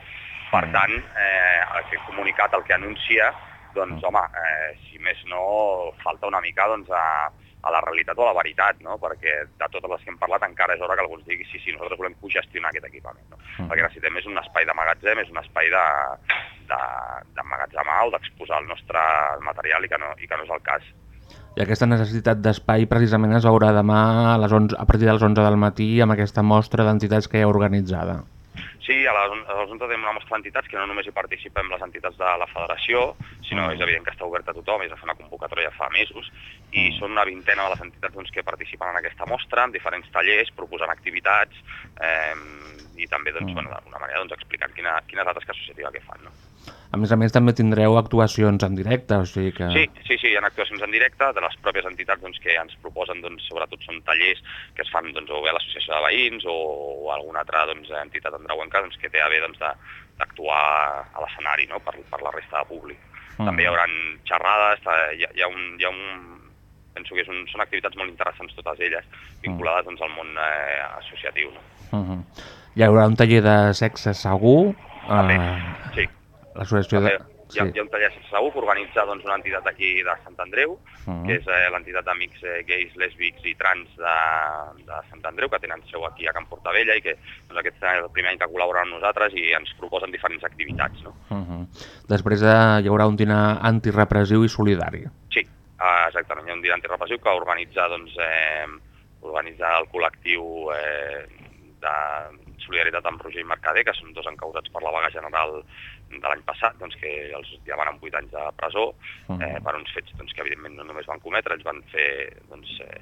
Per tant, eh, aquest comunicat, el que anuncia, doncs, home, eh, si més no, falta una mica doncs, a, a la realitat o a la veritat, no? perquè de totes les que hem parlat encara és hora que algú ens digui sí, sí, nosaltres volem cogestionar aquest equipament. No? El que necessitem és un espai de magatzem, és un espai de, de, d'emmagatzemar o d'exposar el nostre material i que, no, i que no és el cas. I aquesta necessitat d'espai precisament es veurà demà a, les 11, a partir de les 11 del matí amb aquesta mostra d'entitats que hi ha organitzada. Sí, a les, a les 11 tenim una mostra d'entitats que no només hi participem les entitats de la federació, sinó és evident que està oberta a tothom, és a fer una convocatòria fa mesos, i són una vintena de les entitats doncs, que participen en aquesta mostra, en diferents tallers, proposant activitats, eh, i també doncs, bueno, d'alguna manera doncs, explicant quina, és la tasca associativa que fan. No? A més a més també tindreu actuacions en directe, o sigui que... Sí, sí, sí, hi ha actuacions en directe de les pròpies entitats doncs, que ens proposen, doncs, sobretot són tallers que es fan doncs, o bé a l'associació de veïns o, o alguna altra doncs, entitat andreuenca doncs, que té a bé doncs, d'actuar a l'escenari no? per, per la resta de públic. Mm. També hi haurà xerrades, eh, hi ha, hi ha, un, hi ha un... Penso que és un, són activitats molt interessants totes elles, vinculades doncs, al món eh, associatiu. No? Uh -huh. Hi haurà un taller de sexe segur. També, eh, sí. L'associació de... Ha, hi ha un taller sense segur que organitza doncs, una entitat d'aquí de Sant Andreu, Mhm. que és eh, l'entitat d'amics eh, gais, lèsbics i trans de, de Sant Andreu, que tenen seu aquí a Camp Portavella i que doncs, aquest és el primer any que col·laboren amb nosaltres i ens proposen diferents activitats. No? Uh -huh. Després de, hi haurà un dinar antirepressiu i solidari. Sí, ah, exactament. Hi ha un dia antirepressiu que organitza, doncs, eh, organitza el col·lectiu eh, de solidaritat amb Roger i Mercader, que són dos encausats per la vaga general de l'any passat, doncs, que els llamaran 8 anys de presó eh, per uns fets doncs, que evidentment no només van cometre, ells van fer, doncs, eh,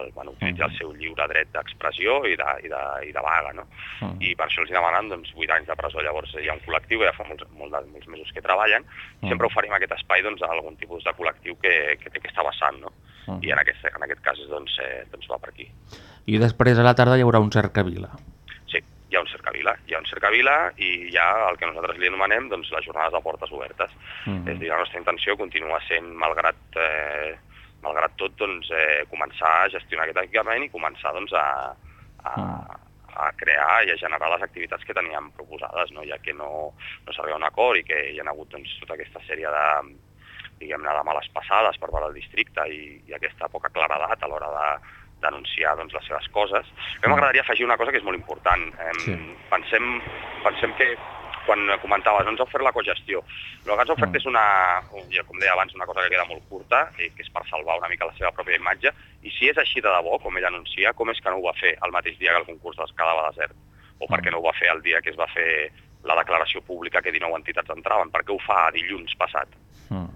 el, van utilitzar el seu lliure dret d'expressió i, de, i, de, i de vaga, no? I per això els demanen doncs, 8 anys de presó. Llavors hi ha un col·lectiu que ja fa molts, molt de, molts mesos que treballen i sempre oferim aquest espai doncs, a algun tipus de col·lectiu que, que té aquesta vessant, no? I en aquest, en aquest cas doncs, eh, doncs va per aquí. I després a la tarda hi haurà un cercavila. Hi ha un cercavila, hi ha un cercavila i hi ha el que nosaltres li anomenem doncs, les jornades de portes obertes. Mhm. És a dir, la nostra intenció continua sent, malgrat, eh, malgrat tot, doncs, eh, començar a gestionar aquest equipament i començar doncs, a, a, a crear i a generar les activitats que teníem proposades, no? ja que no, no s'arriba a un acord i que hi ha hagut doncs, tota aquesta sèrie de, diguem-ne, de males passades per part del districte i, i aquesta poca claredat a l'hora de denunciar doncs, les seves coses. A mi m'agradaria afegir una cosa que és molt important. Eh, Sí. pensem, pensem que quan comentaves, no ens ha ofert la cogestió. El que ens ha ofert Mm. és una, com deia abans, una cosa que queda molt curta, eh, que és per salvar una mica la seva pròpia imatge, i si és així de debò, com ell anuncia, com és que no ho va fer el mateix dia que el concurs es quedava desert? O per què no ho va fer el dia que es va fer la declaració pública que 19 entitats entraven? Per què ho fa dilluns passat?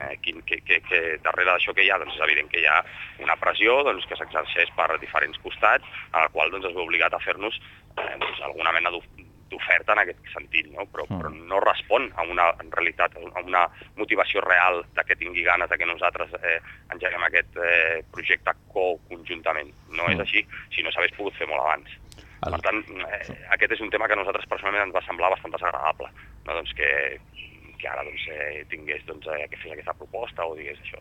Eh, quin, que, que, que darrere d'això que hi ha, doncs és evident que hi ha una pressió doncs, que s'exerceix per diferents costats, en el qual doncs, es ve obligat a fer-nos eh, doncs, alguna mena d'of- d'oferta en aquest sentit, no? Però, però no respon a una, en realitat, a una motivació real de que tingui ganes de que nosaltres eh, engeguem aquest eh, projecte co-conjuntament. No és Mm. així, si no s'hagués pogut fer molt abans. Per tant, eh, aquest és un tema que a nosaltres personalment ens va semblar bastant desagradable, no? doncs que, que ara doncs, eh, tingués doncs, eh, que fes aquesta proposta o digués això.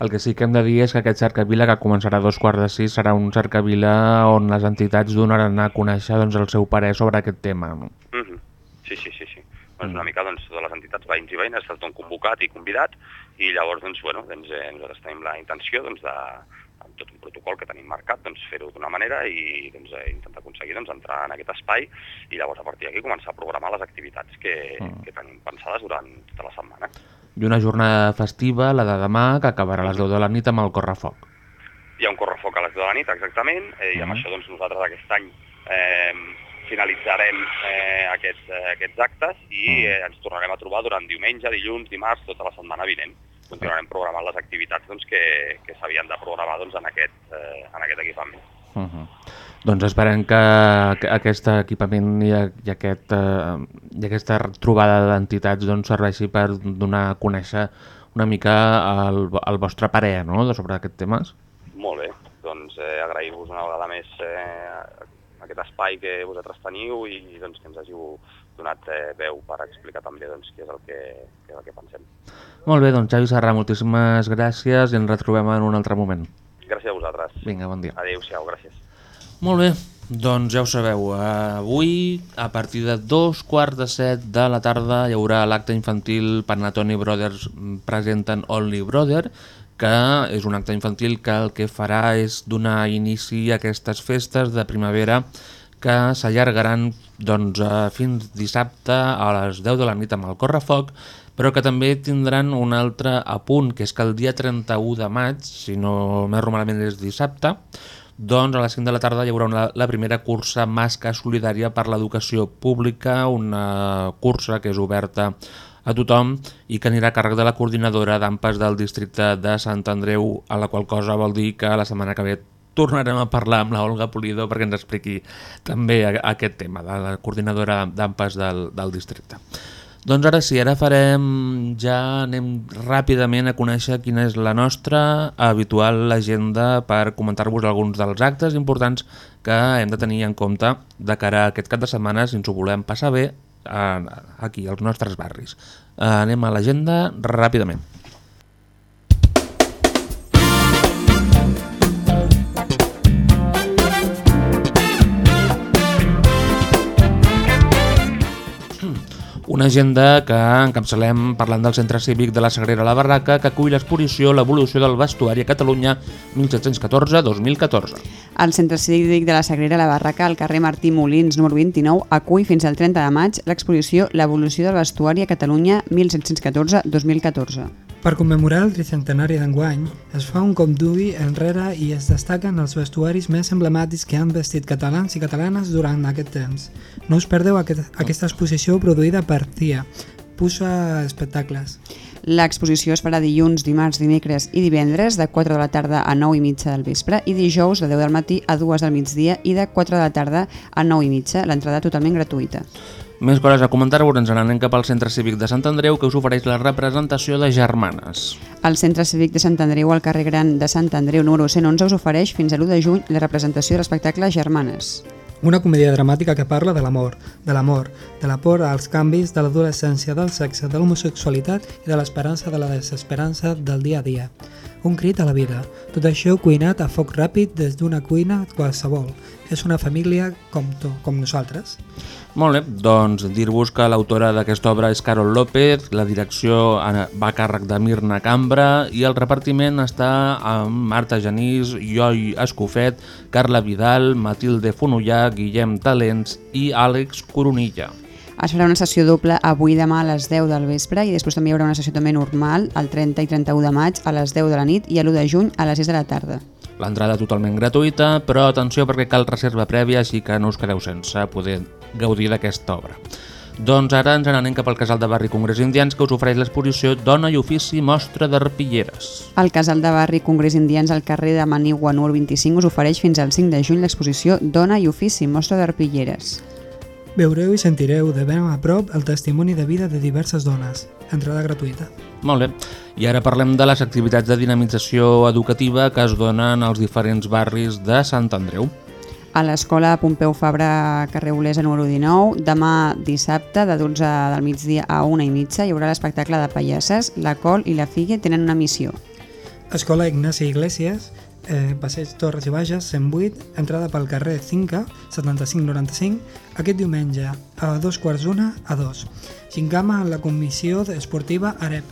El que sí que hem de dir és que aquest cercavila, que començarà a dos quarts de sis, serà un cercavila on les entitats donaran a conèixer doncs, el seu parer sobre aquest tema. Mm -hmm. Sí, sí, sí. sí. Doncs una mica doncs, totes les entitats veïns i veïnes estan convocat i convidat i llavors doncs, bueno, doncs, eh, nosaltres tenim la intenció doncs, de, tot un protocol que tenim marcat, doncs, fer-ho d'una manera i doncs, eh, intentar aconseguir doncs, entrar en aquest espai i llavors a partir d'aquí començar a programar les activitats que, que tenim pensades durant tota la setmana. I una jornada festiva, la de demà, que acabarà a les 10 de la nit amb el correfoc. Hi ha un correfoc a les 10 de la nit, exactament, eh, i amb Mhm. això doncs, nosaltres aquest any eh, finalitzarem eh, aquests, eh, aquests actes i eh, ens tornarem a trobar durant diumenge, dilluns, dimarts, tota la setmana vinent. Continuarem programant les activitats doncs, que, que s'havien de programar doncs, en, aquest, eh, en aquest equipament. Uh -huh. Doncs esperem que, que aquest equipament i, i, aquest, eh, i aquesta trobada d'entitats doncs, serveixi per donar a conèixer una mica el, el vostre parer no? de sobre aquests temes. Molt bé, doncs eh, agrair-vos una vegada més eh, aquest espai que vosaltres teniu i doncs, que ens hàgiu donat eh, veu per explicar també doncs, què, és el que, què és el que pensem. Molt bé, doncs Xavi Serra, moltíssimes gràcies i ens retrobem en un altre moment. Gràcies a vosaltres. Vinga, bon dia. Adéu-siau, gràcies. Molt bé, doncs ja ho sabeu, avui a partir de dos quarts de set de la tarda hi haurà l'acte infantil Panatoni Brothers presenten Only Brother, que és un acte infantil que el que farà és donar inici a aquestes festes de primavera que s'allargaran doncs, eh, fins dissabte a les 10 de la nit amb el correfoc, però que també tindran un altre apunt, que és que el dia 31 de maig, si no més malament és dissabte, doncs a les 5 de la tarda hi haurà una, la primera cursa Masca Solidària per l'Educació Pública, una cursa que és oberta a tothom i que anirà a càrrec de la coordinadora d'AMPAs del districte de Sant Andreu, a la qual cosa vol dir que la setmana que ve tornarem a parlar amb la Olga Pulido perquè ens expliqui també aquest tema de la coordinadora d'AMPAs del, del districte. Doncs ara sí, ara farem, ja anem ràpidament a conèixer quina és la nostra habitual agenda per comentar-vos alguns dels actes importants que hem de tenir en compte de cara a aquest cap de setmana si ens ho volem passar bé aquí, als nostres barris. Eh, anem a l'agenda ràpidament. Una agenda que encapçalem parlant del Centre Cívic de la Sagrera La Barraca que acull l'exposició L'evolució del vestuari a Catalunya 1714-2014. El Centre Cívic de la Sagrera La Barraca, al carrer Martí Molins, número 29, acull fins al 30 de maig l'exposició L'evolució del vestuari a Catalunya 1714-2014. Per commemorar el tricentenari d'enguany, es fa un cop d'ull enrere i es destaquen els vestuaris més emblemàtics que han vestit catalans i catalanes durant aquest temps. No us perdeu aquest, aquesta exposició produïda per CIA, Pusa Espectacles. L'exposició es farà dilluns, dimarts, dimecres i divendres de 4 de la tarda a 9 i mitja del vespre i dijous de 10 del matí a 2 del migdia i de 4 de la tarda a 9 i mitja, l'entrada totalment gratuïta. Més coses a comentar-vos, ens n'anem cap al Centre Cívic de Sant Andreu que us ofereix la representació de Germanes. El Centre Cívic de Sant Andreu, al carrer Gran de Sant Andreu, número 111, us ofereix fins a l'1 de juny la representació de l'espectacle Germanes. Una comèdia dramàtica que parla de l'amor, de l'amor, de la por als canvis, de l'adolescència, del sexe, de l'homosexualitat i de l'esperança de la desesperança del dia a dia. Un crit a la vida. Tot això cuinat a foc ràpid des d'una cuina qualsevol. És una família com tu, com nosaltres. Molt bé, doncs dir-vos que l'autora d'aquesta obra és Carol López, la direcció va a càrrec de Mirna Cambra i el repartiment està amb Marta Genís, Ioi Escofet, Carla Vidal, Matilde Fonollà, Guillem Talents i Àlex Coronilla. Es farà una sessió doble avui demà a les 10 del vespre i després també hi haurà una sessió també normal el 30 i 31 de maig a les 10 de la nit i l'1 de juny a les 6 de la tarda. L'entrada totalment gratuïta, però atenció perquè cal reserva prèvia, així que no us quedeu sense poder gaudir d'aquesta obra. Doncs ara ens n'anem cap al casal de barri Congrés Indians que us ofereix l'exposició Dona i Ofici Mostra d'Arpilleres. El casal de barri Congrés Indians al carrer de Manigua número 25 us ofereix fins al 5 de juny l'exposició Dona i Ofici Mostra d'Arpilleres. Veureu i sentireu de ben a prop el testimoni de vida de diverses dones. Entrada gratuïta. Molt bé. I ara parlem de les activitats de dinamització educativa que es donen als diferents barris de Sant Andreu. A l'escola Pompeu Fabra, carrer Olesa número 19, demà dissabte de 12 del migdia a 1 i mitja hi haurà l'espectacle de pallasses, la Col i la Figue tenen una missió. Escola Ignasi Iglesias, eh, Passeig Torres i Bages, 108, entrada pel carrer Cinca, 7595, aquest diumenge a dos quarts d'una a dos. Gincama la comissió esportiva AREP.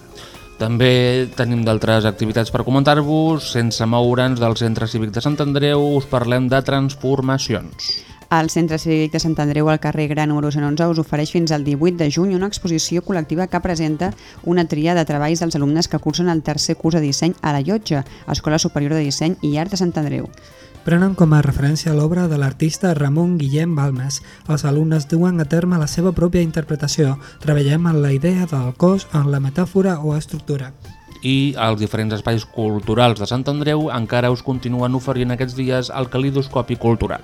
També tenim d'altres activitats per comentar-vos. Sense moure'ns del Centre Cívic de Sant Andreu, us parlem de transformacions. El Centre Cívic de Sant Andreu al carrer Gran número 111 us ofereix fins al 18 de juny una exposició col·lectiva que presenta una tria de treballs dels alumnes que cursen el tercer curs de disseny a la Llotja, Escola Superior de Disseny i Art de Sant Andreu. Prenen com a referència l'obra de l'artista Ramon Guillem Balmes. Els alumnes duen a terme la seva pròpia interpretació. Treballem en la idea del cos, en la metàfora o estructura. I als diferents espais culturals de Sant Andreu encara us continuen oferint aquests dies el calidoscopi cultural.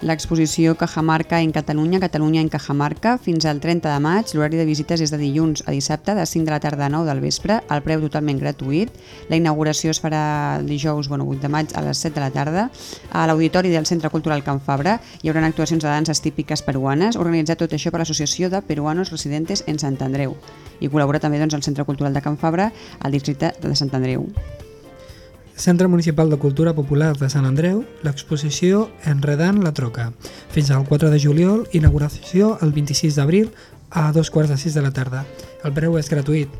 L'exposició Cajamarca en Catalunya, Catalunya en Cajamarca, fins al 30 de maig. L'horari de visites és de dilluns a dissabte, de 5 de la tarda a 9 del vespre, el preu totalment gratuït. La inauguració es farà dijous bueno, 8 de maig a les 7 de la tarda. A l'Auditori del Centre Cultural Can Fabra hi haurà actuacions de danses típiques peruanes, organitzat tot això per l'Associació de Peruanos Residentes en Sant Andreu. I col·labora també doncs, el Centre Cultural de Can Fabra al districte de Sant Andreu. Centre Municipal de Cultura Popular de Sant Andreu, l'exposició Enredant la Troca. Fins al 4 de juliol, inauguració el 26 d'abril a dos quarts de sis de la tarda. El preu és gratuït.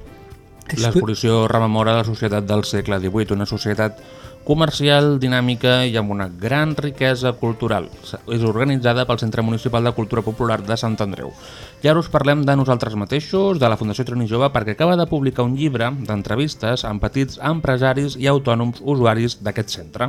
L'exposició rememora la societat del segle XVIII, una societat comercial, dinàmica i amb una gran riquesa cultural. És organitzada pel Centre Municipal de Cultura Popular de Sant Andreu. I ara us parlem de nosaltres mateixos, de la Fundació Trini Jove, perquè acaba de publicar un llibre d'entrevistes amb petits empresaris i autònoms usuaris d'aquest centre.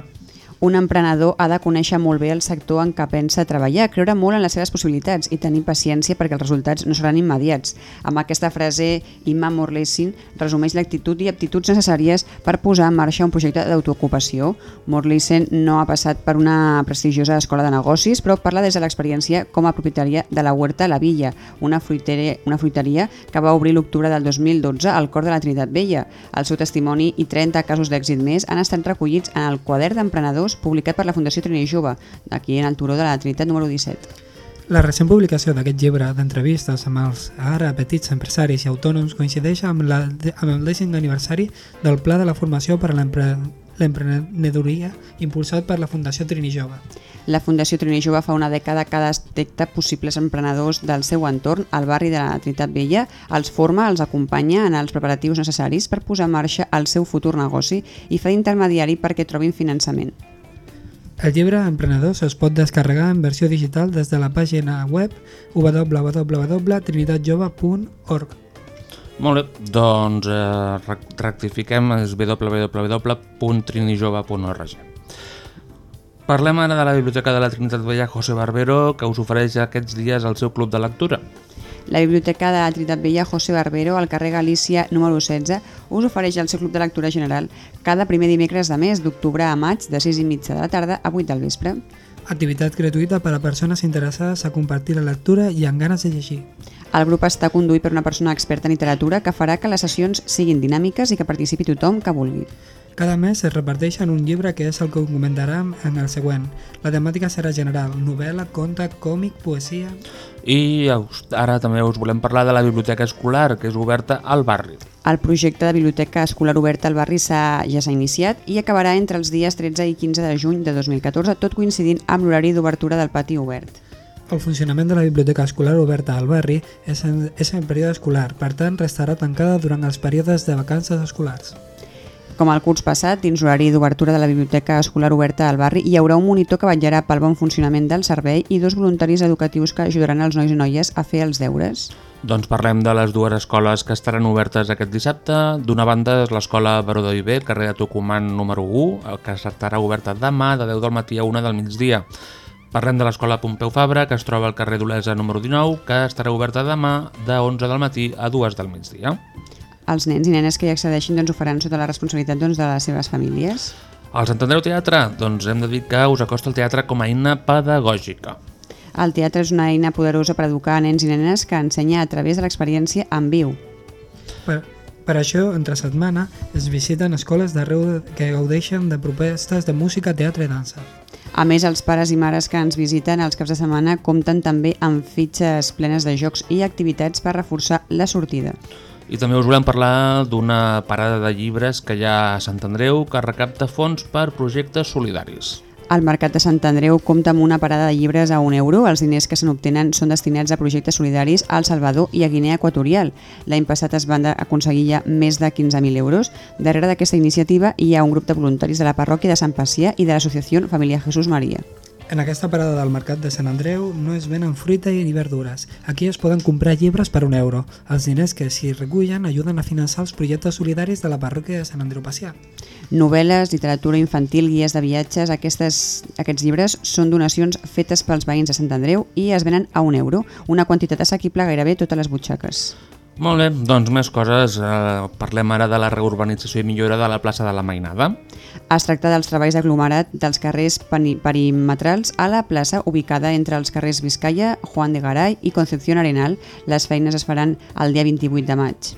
Un emprenedor ha de conèixer molt bé el sector en què pensa treballar, creure molt en les seves possibilitats i tenir paciència perquè els resultats no seran immediats. Amb aquesta frase, Imma Morlessin resumeix l'actitud i aptituds necessàries per posar en marxa un projecte d'autoocupació. Morlessin no ha passat per una prestigiosa escola de negocis, però parla des de l'experiència com a propietària de la Huerta La Villa, una fruiteria, una fruiteria que va obrir l'octubre del 2012 al cor de la Trinitat Vella. El seu testimoni i 30 casos d'èxit més han estat recollits en el quadern d'emprenedors publicat per la Fundació Trini Jove, aquí en el Turó de la Trinitat número 17. La recent publicació d'aquest llibre d'entrevistes amb els ara petits empresaris i autònoms coincideix amb, la, amb el dècim aniversari del Pla de la Formació per a l'Emprenedoria impulsat per la Fundació Trini Jove. La Fundació Trini Jove fa una dècada que detecta possibles emprenedors del seu entorn al barri de la Trinitat Vella, els forma, els acompanya en els preparatius necessaris per posar en marxa el seu futur negoci i fa d'intermediari perquè trobin finançament. El llibre Emprenedors es pot descarregar en versió digital des de la pàgina web www.trinitatjove.org. Molt bé, doncs eh, rectifiquem, www.trinijove.org. Parlem ara de la Biblioteca de la Trinitat Vella José Barbero, que us ofereix aquests dies el seu club de lectura. La Biblioteca de la Trinitat Vella José Barbero, al carrer Galícia número 16, us ofereix el seu club de lectura general cada primer dimecres de mes, d'octubre a maig, de 6 i mitja de la tarda a 8 del vespre. Activitat gratuïta per a persones interessades a compartir la lectura i amb ganes de llegir. El grup està conduït per una persona experta en literatura que farà que les sessions siguin dinàmiques i que participi tothom que vulgui. Cada mes es reparteixen un llibre que és el que comentarem en el següent. La temàtica serà general, novel·la, conte, còmic, poesia... I ara també us volem parlar de la biblioteca escolar, que és oberta al barri. El projecte de biblioteca escolar oberta al barri ja s'ha iniciat i acabarà entre els dies 13 i 15 de juny de 2014, tot coincidint amb l'horari d'obertura del pati obert. El funcionament de la biblioteca escolar oberta al barri és en, és en període escolar, per tant restarà tancada durant els períodes de vacances escolars. Com el curs passat, dins l'horari d'obertura de la biblioteca escolar oberta al barri, hi haurà un monitor que vetllarà pel bon funcionament del servei i dos voluntaris educatius que ajudaran els nois i noies a fer els deures. Doncs parlem de les dues escoles que estaran obertes aquest dissabte. D'una banda és l'escola Baró de Viver, carrer de Tucumán número 1, que estarà oberta demà de 10 del matí a 1 del migdia. Parlem de l'escola Pompeu Fabra, que es troba al carrer d'Olesa número 19, que estarà oberta demà de 11 del matí a 2 del migdia. Els nens i nenes que hi accedeixin doncs, ho faran sota la responsabilitat doncs, de les seves famílies. Al Sant Andreu Teatre, doncs hem de dir que us acosta el teatre com a eina pedagògica. El teatre és una eina poderosa per educar a nens i nenes que ensenya a través de l'experiència en viu. Per, per això, entre setmana, es visiten escoles d'arreu que gaudeixen de propostes de música, teatre i dansa. A més, els pares i mares que ens visiten els caps de setmana compten també amb fitxes plenes de jocs i activitats per reforçar la sortida. I també us volem parlar d'una parada de llibres que hi ha a Sant Andreu que recapta fons per projectes solidaris. El Mercat de Sant Andreu compta amb una parada de llibres a un euro. Els diners que se n'obtenen són destinats a projectes solidaris al Salvador i a Guinea Equatorial. L'any passat es van aconseguir ja més de 15.000 euros. Darrere d'aquesta iniciativa hi ha un grup de voluntaris de la parròquia de Sant Pacià i de l'associació Família Jesús Maria. En aquesta parada del Mercat de Sant Andreu no es venen fruita ni verdures. Aquí es poden comprar llibres per un euro. Els diners que s'hi recullen ajuden a finançar els projectes solidaris de la parròquia de Sant Andreu Pacià. Novel·les, literatura infantil, guies de viatges, aquestes, aquests llibres són donacions fetes pels veïns de Sant Andreu i es venen a un euro, una quantitat assequible gairebé totes les butxaques. Molt bé, doncs més coses. Eh, parlem ara de la reurbanització i millora de la plaça de la Mainada. Es tracta dels treballs d'aglomerat dels carrers peri- perimetrals a la plaça ubicada entre els carrers Vizcaya, Juan de Garay i Concepción Arenal. Les feines es faran el dia 28 de maig.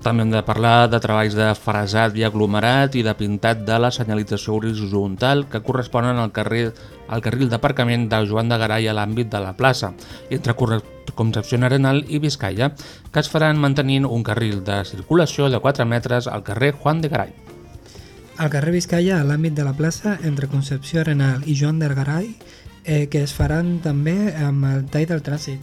També hem de parlar de treballs de frasat i aglomerat i de pintat de la senyalització horitzontal que corresponen al carrer al carril d'aparcament de Joan de Garay a l'àmbit de la plaça, entre Corre- Concepció Arenal i Vizcaya, que es faran mantenint un carril de circulació de 4 metres al carrer Juan de Garay. Al carrer Vizcaya, a l'àmbit de la plaça, entre Concepció Arenal i Joan del Garay, eh, que es faran també amb el tall del trànsit.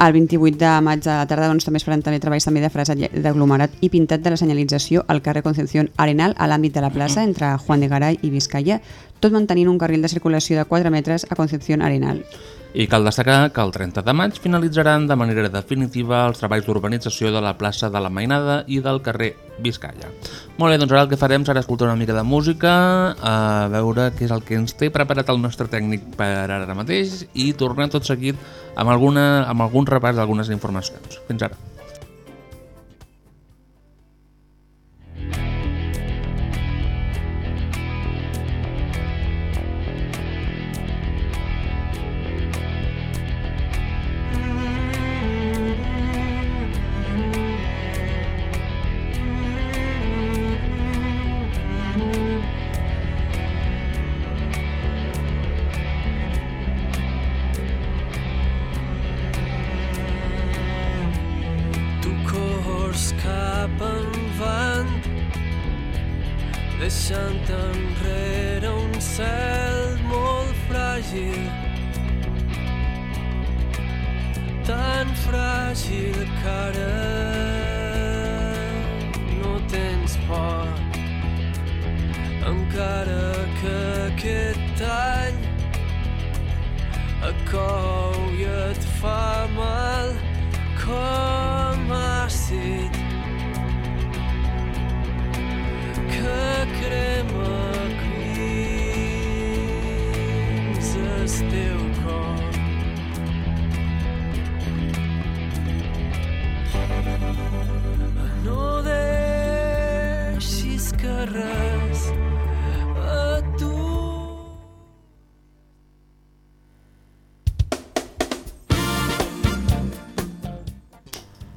El 28 de maig a la tarda doncs, també es faran també treballs també de frasat i- d'aglomerat i pintat de la senyalització al carrer Concepción Arenal a l'àmbit de la plaça entre Juan de Garay i Vizcaya, tot mantenint un carril de circulació de 4 metres a Concepción Arenal. I cal destacar que el 30 de maig finalitzaran de manera definitiva els treballs d'urbanització de la plaça de la Mainada i del carrer Vizcaya. Molt bé, doncs ara el que farem serà escoltar una mica de música, a veure què és el que ens té preparat el nostre tècnic per ara mateix i tornem tot seguit amb, alguna, amb algun repàs d'algunes informacions. Fins ara.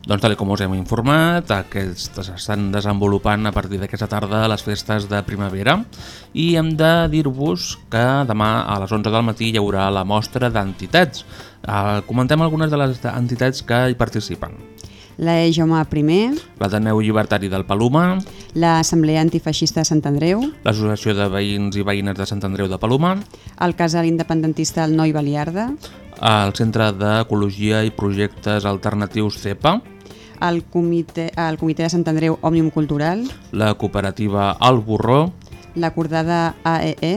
Doncs tal com us hem informat, aquestes estan desenvolupant a partir d'aquesta tarda les festes de primavera i hem de dir-vos que demà a les 11 del matí hi haurà la mostra d'entitats. Eh, comentem algunes de les entitats que hi participen. La E. Jaume I, L'Ateneu Llibertari del Palomar, l'Assemblea Antifeixista de Sant Andreu, l'Associació de Veïns i Veïnes de Sant Andreu de Palomar, el casal independentista El Noi Baliarda, el Centre d'Ecologia i Projectes Alternatius CEPA, el comitè, el comitè de Sant Andreu Òmnium Cultural, la cooperativa El Borró, l'acordada AEE,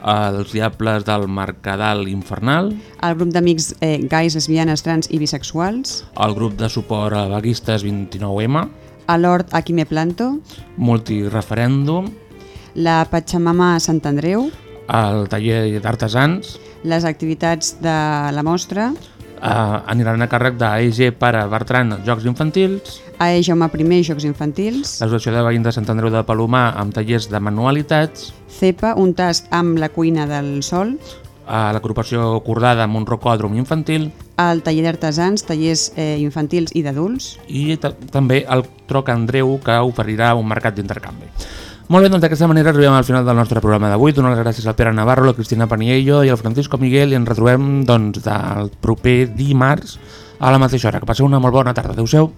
els Diables del Mercadal Infernal, el grup d'amics eh, gais, lesbianes, trans i bisexuals, el grup de suport a vaguistes 29M, a l'Hort Aquí me planto, Multireferèndum, la Pachamama Sant Andreu, el taller d'artesans, les activitats de la mostra, eh, aniran a càrrec d'AEG Pare Bertran Jocs Infantils, AE Jaume I Jocs Infantils, l'Associació de Veïns de Sant Andreu de Palomar amb tallers de manualitats, CEPA, un tast amb la cuina del sol, a l'agrupació Cordada amb un rocòdrom infantil. El taller d'artesans, tallers eh, infantils i d'adults. i ta- també el Troc Andreu que oferirà un mercat d'intercanvi. Molt bé, doncs d'aquesta manera arribem al final del nostre programa d'avui. Donar les gràcies al Pere Navarro, la Cristina Paniello i al Francisco Miguel i ens retrobem doncs, del proper dimarts a la mateixa hora. Que passeu una molt bona tarda. Adéu-siau.